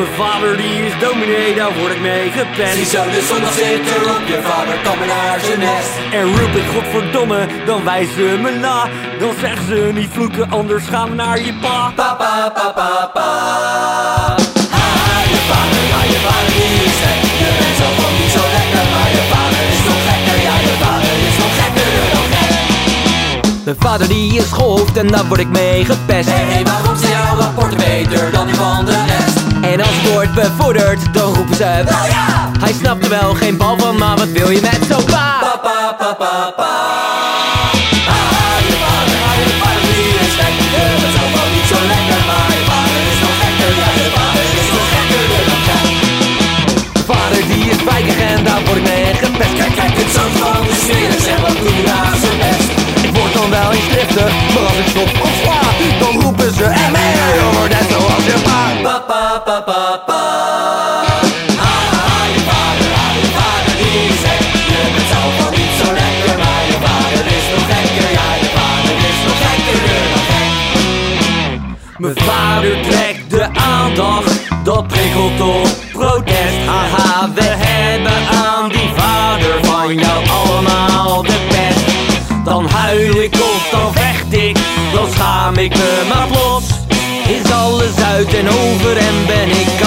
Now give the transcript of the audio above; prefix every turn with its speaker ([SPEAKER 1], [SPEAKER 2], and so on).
[SPEAKER 1] Mijn vader die is dominee, daar word ik mee gepest.
[SPEAKER 2] Ziezo, de zondag zit erop, je vader kan maar naar zijn nest.
[SPEAKER 1] En roep ik godverdomme, dan wijzen ze me na. Dan zeggen ze niet vloeken, anders gaan we naar je pa.
[SPEAKER 2] Pa, pa, pa, pa, pa. Ah, je vader, ja, je vader die is gek. Je bent zo van niet zo lekker, maar je vader is nog gekker. Ja, je vader is nog gekkerder dan gek.
[SPEAKER 3] Mijn vader die is gehoofd en daar word ik mee gepest.
[SPEAKER 2] Hé, hey, waarom zijn jouw rapporten beter dan die van de
[SPEAKER 3] wordt bevorderd, dan roepen ze
[SPEAKER 2] Nou ja!
[SPEAKER 3] Hij snapt er wel geen bal van, maar wat wil je met zo'n pa.
[SPEAKER 2] Gekkerder dan gek.
[SPEAKER 3] Mijn vader
[SPEAKER 1] trekt de aandacht, dat prikkelt tot protest. Haha, we hebben aan die vader van jou allemaal de pest. Dan huil ik of dan vecht ik, dan schaam ik me maar. Is alles uit en over en ben ik